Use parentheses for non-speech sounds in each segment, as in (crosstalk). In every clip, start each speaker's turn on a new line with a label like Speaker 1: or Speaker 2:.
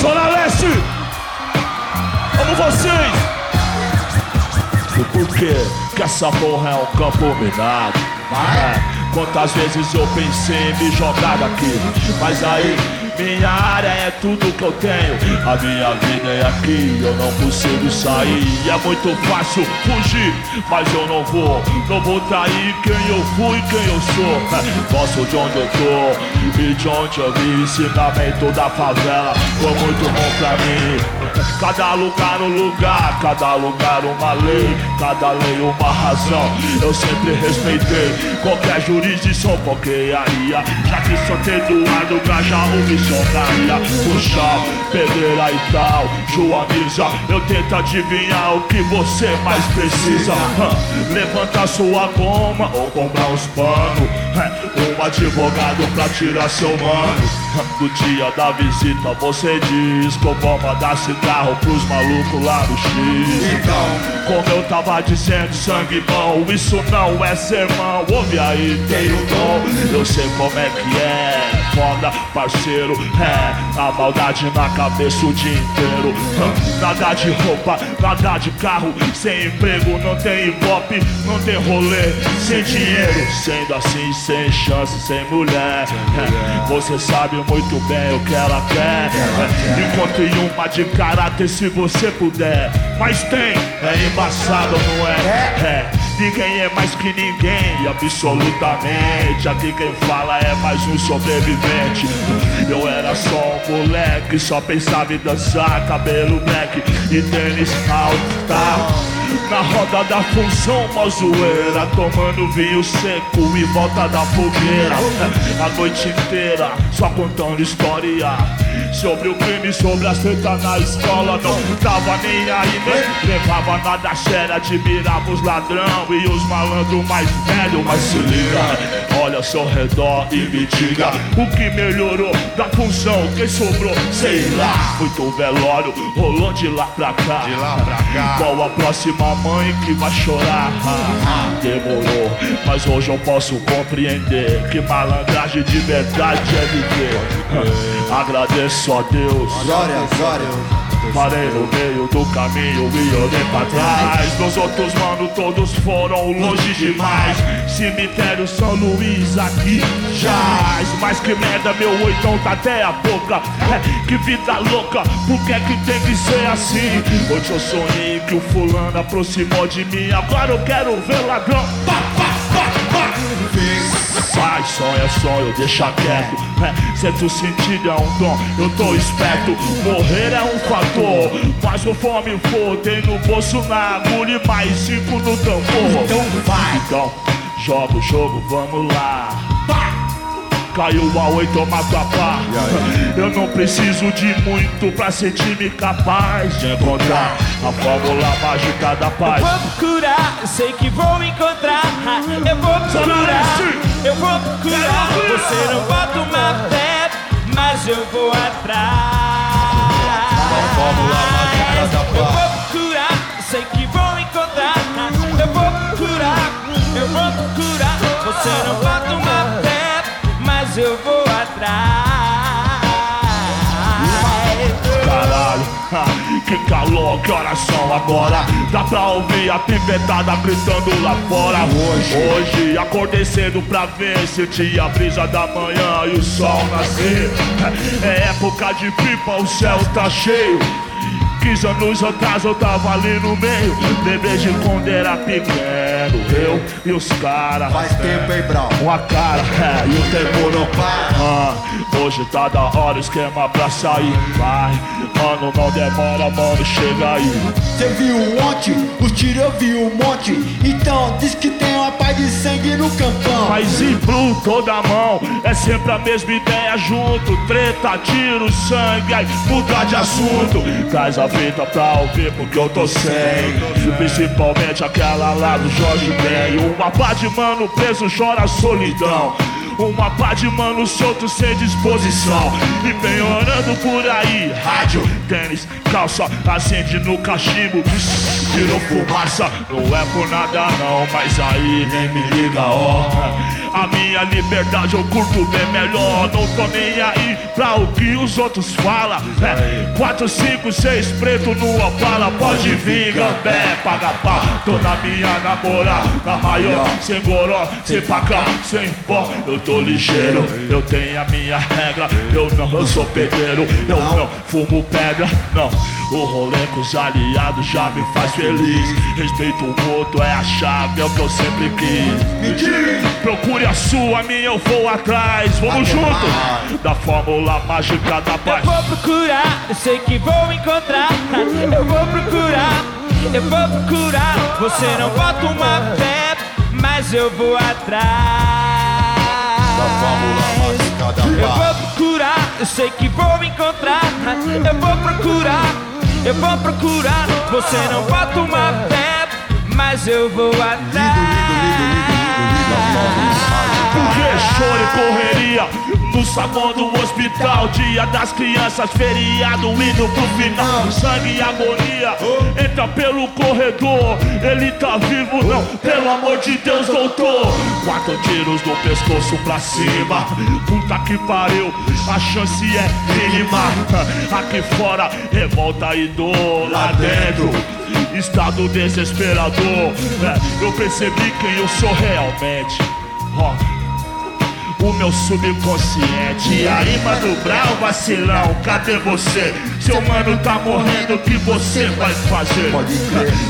Speaker 1: Zona Leste! Vocês! Por quê? Que essa porra é um campo minado. É, Quantas vezes eu pensei em me jogar daqui Mas aí, minha área é tudo que eu tenho. A minha vida é aqui, eu não consigo sair. É muito fácil fugir, mas eu não vou. Não vou trair quem eu fui quem eu sou. (laughs) Gosto de onde eu tô e de onde eu vim. Ensinamento da favela foi muito bom pra mim. Cada lugar um lugar, cada lugar uma lei Cada lei uma razão, eu sempre respeitei Qualquer jurisdição, qualquer aria Já que só tem Eduardo, Gajaú, Push up, pedreira e tal, Joaniza Eu tento adivinhar o que você mais precisa. Hã, Levanta sua goma ou comprar uns panos Um advogado pra tirar seu mano. No dia da visita você diz que vou mandar cigarro pros malucos lá no X.
Speaker 2: Então,
Speaker 1: Como eu tava dizendo, sangue bom, isso não é sermão Ouve aí, tem o dom, eu sei como é que é. Foda, parceiro, é A maldade na cabeça o dia inteiro. Nada de roupa, nada de carro Sem emprego, não tem ibope, não tem rolê Sem dinheiro, sendo assim, sem chance, sem mulher. Você sabe muito bem o que ela quer. Encontre uma de caráter se você puder. Mas tem, é embaçado, não é? É, ninguém é mais que ninguém, absolutamente. Aqui quem fala é mais um sobrevivente. Eu era só um moleque, só pensava em dançar Cabelo black e tênis alto? Na roda da função, mó zoeira Tomando vinho seco em volta da fogueira. A noite inteira, só contando história Sobre o crime, sobre as treta na escola Não tava nem aí, nem levava nada a sério Admirava os ladrão e os malandros mais velhos Mas se liga, olha ao seu redor e me diga O que melhorou da função, quem sobrou, sei lá Muito velório, rolou de lá pra cá
Speaker 2: de lá pra cá.
Speaker 1: qual a próxima mãe que vai chorar? Demorou, mas hoje eu posso compreender que malandragem de verdade é viver. Agradeço a Deus.
Speaker 2: glória, glória.
Speaker 1: Parei no meio do caminho e olhei pra trás. Meus outros mano todos foram longe demais. Cemitério São Luís aqui jaz. Mas que merda, meu oitão tá até a boca. É, que vida louca, por que é que tem que ser assim? Hoje eu sonhei que o fulano aproximou de mim. Agora eu quero ver ladrão. Pá, pá, pá, pá. Sai, sonho é sonho, deixa quieto. É, certo sentido é um dom, eu tô esperto. Morrer é um fator, mas o fome for. Tem no bolso na agulha e mais cinco no tambor.
Speaker 2: Então vai.
Speaker 1: Então, joga o jogo, vamos lá. Caiu a oito, eu mato a pá. Eu não preciso de muito pra sentir-me capaz de encontrar a fórmula mágica da paz.
Speaker 3: Vou procurar, eu sei que vou encontrar. Eu vou procurar, eu vou procurar. Você não bota uma fé, mas eu vou atrás.
Speaker 2: fórmula mágica da
Speaker 3: Eu
Speaker 2: paz.
Speaker 3: vou procurar, eu sei que vou encontrar. Eu vou procurar, eu vou procurar. Você não bota mas eu vou atrás.
Speaker 1: Caralho, que calor, que horas são agora? Dá pra ouvir a pipetada gritando lá fora.
Speaker 2: Hoje.
Speaker 1: Hoje acordei cedo pra ver, senti a brisa da manhã e o sol nascer. É época de pipa, o céu tá cheio. 15 anos atrás eu tava ali no meio, bebê de quando era Eu e os caras.
Speaker 2: Faz tempo, hein, Brown?
Speaker 1: Uma cara, é, e o tempo não para. Ah, hoje tá da hora o esquema pra sair. Vai, mano, não demora, mano, chega aí.
Speaker 2: Você viu ontem? Os tiros eu vi um monte. Então diz que tem uma paz de sangue no campão.
Speaker 1: Mas em blue toda mão, é sempre a mesma ideia junto. Treta, tiro, sangue, aí mudar de assunto. Traz a fita pra ouvir porque eu tô sem. Principalmente aquela lá do Jorge Ben. Uma pá de mano preso chora solidão. Uma pá de mano solto sem disposição E vem orando por aí Rádio, tênis, calça Acende no cachimbo Tirou fumaça. Não é por nada não Mas aí nem me liga, ó. A minha liberdade eu curto bem melhor. Não tô nem aí pra o que os outros falam. É, 4, 5, 6 preto no Opala. Pode vir, gambé, paga pau. Tô na minha namorada maior Sem goró, sem pacão, sem pó. Eu tô ligeiro, eu tenho a minha regra. Eu não eu sou pedreiro, eu não fumo pedra, não. O rolê com os aliados já me faz feliz. Respeito o outro é a chave, é o que eu sempre quis. Procure a sua, a minha eu vou atrás. Vamos junto da fórmula mágica da paz.
Speaker 3: Eu vou procurar, eu sei que vou encontrar. Eu vou procurar, eu vou procurar. Você não bota uma fé, mas eu vou atrás
Speaker 2: da fórmula mágica da
Speaker 3: Eu vou procurar, eu sei que vou encontrar. Eu vou procurar, eu vou procurar. Você não bota uma fé, mas eu vou atrás.
Speaker 1: Porque choro e correria no sabão do hospital, dia das crianças, feriado indo pro final. Sangue e agonia, entra pelo corredor. Ele tá vivo, não, pelo amor de Deus, doutor. Quatro tiros no pescoço pra cima. Puta que pariu, a chance é mínima. Aqui fora, revolta e dor lá dentro. Estado desesperador. É, eu percebi quem eu sou realmente. Oh o meu subconsciente. E aí, mano, brau, vacilão, cadê você? Seu mano tá morrendo, o que você vai fazer?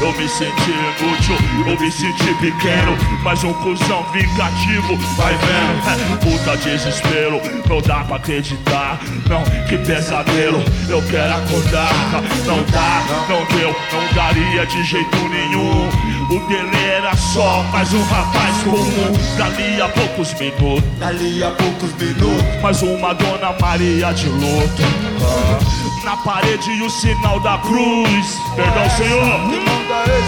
Speaker 1: Eu me senti inútil, eu me senti pequeno, mas um cuzão vingativo, vai vendo? Puta desespero, não dá pra acreditar, não, que pesadelo, eu quero acordar, não dá, não deu, não daria de jeito nenhum. O dele era só mais um rapaz comum, dali a poucos minutos
Speaker 2: dali a poucos minutos.
Speaker 1: Mais uma Dona Maria de luto. Na parede o sinal da cruz. Perdão, Senhor.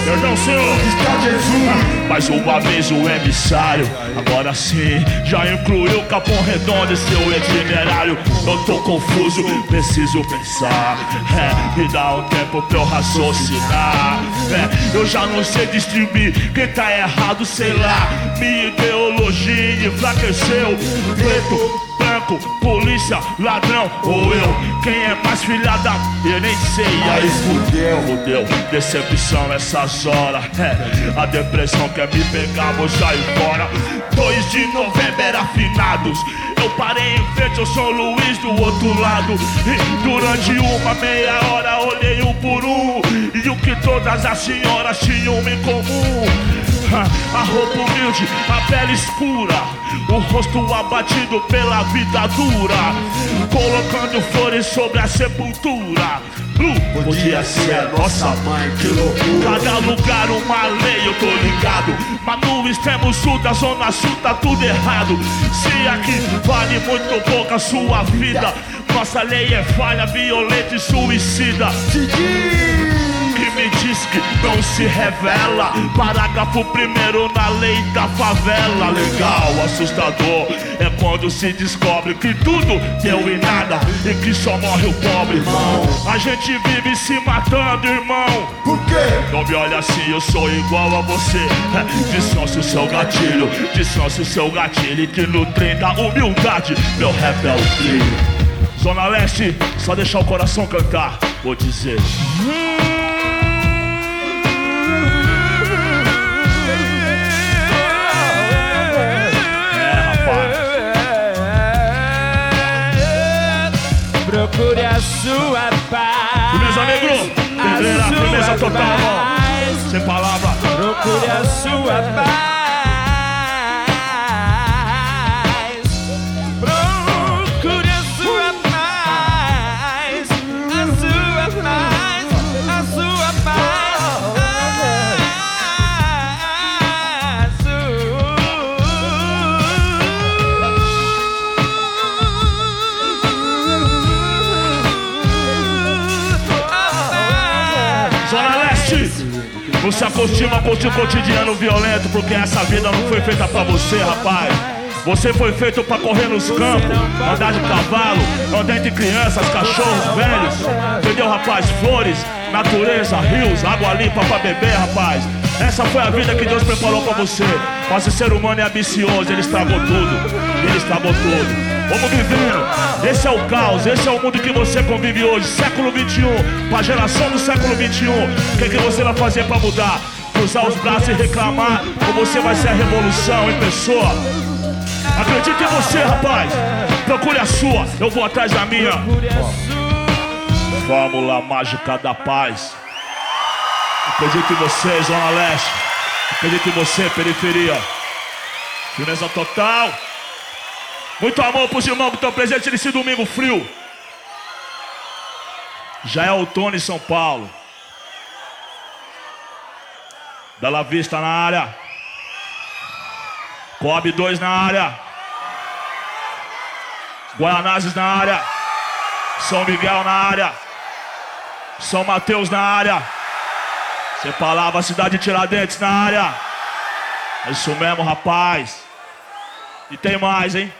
Speaker 1: Perdão, Senhor.
Speaker 2: Está Jesus.
Speaker 1: Mais uma vez o emissário. Agora sim, já incluiu Capão Redondo e seu itinerário. Eu tô confuso, preciso pensar. É, me dá um tempo pra eu raciocinar. É, eu já não sei distinguir quem tá errado, sei lá. Minha ideologia enfraqueceu. Preto, polícia, ladrão ou eu? Quem é mais filha da. Eu nem sei. Aí fudeu, fudeu. Decepção essas horas. É, a depressão quer me pegar, vou sair fora. 2 de novembro era finados. Eu parei em frente ao São Luís do outro lado. E durante uma meia hora olhei um por um. E o que todas as senhoras tinham em comum. A roupa humilde, a pele escura, o rosto abatido pela vida dura, colocando flores sobre a sepultura. Blue podia ser a nossa mãe, que loucura. Cada lugar uma lei, eu tô ligado. Mas no extremo sul da zona sul tá tudo errado. Se aqui vale muito pouco a sua vida, nossa lei é falha, violenta e suicida. Me diz que não se revela. Parágrafo primeiro na lei da favela. Legal, assustador é quando se descobre que tudo deu em nada e que só morre o pobre.
Speaker 2: Irmão.
Speaker 1: A gente vive se matando, irmão.
Speaker 2: Por quê?
Speaker 1: Não me olha assim, eu sou igual a você. É, Descanse o seu gatilho, descanse o seu gatilho. Que no trem da humildade, meu rap é o trilho. Zona Leste, só deixar o coração cantar, vou dizer.
Speaker 3: Sua paz.
Speaker 1: Firmeza, negro. Pedreira, firmeza total, irmão. Sem palavra.
Speaker 3: Procure a sua paz.
Speaker 1: Zona Leste. Se acostuma com o cotidiano violento, porque essa vida não foi feita pra você, rapaz. Você foi feito pra correr nos campos, andar de cavalo, andar entre crianças, cachorros, velhos. Entendeu, rapaz? Flores, natureza, rios, água limpa pra beber, rapaz. Essa foi a vida que Deus preparou pra você. Mas o ser humano é ambicioso, ele estragou tudo. Ele estragou tudo. Vamos vivendo. Esse é o caos, esse é o mundo que você convive hoje, século 21, para geração do século 21. O que, é que você vai fazer para mudar? Cruzar os braços e reclamar, ou você vai ser a revolução em pessoa? Acredite em você, rapaz. Procure a sua, eu vou atrás da minha. Fórmula mágica da paz. Acredite em você, Zona Leste. Acredite em você, periferia. Firmeza total. Muito amor pros irmãos que estão presentes nesse domingo frio. Já é outono em São Paulo. Bela Vista na área. Coab 2 na área. Guaianazes na área. São Miguel na área. São Mateus na área. Você falava cidade de Tiradentes na área. É isso mesmo, rapaz. E tem mais, hein?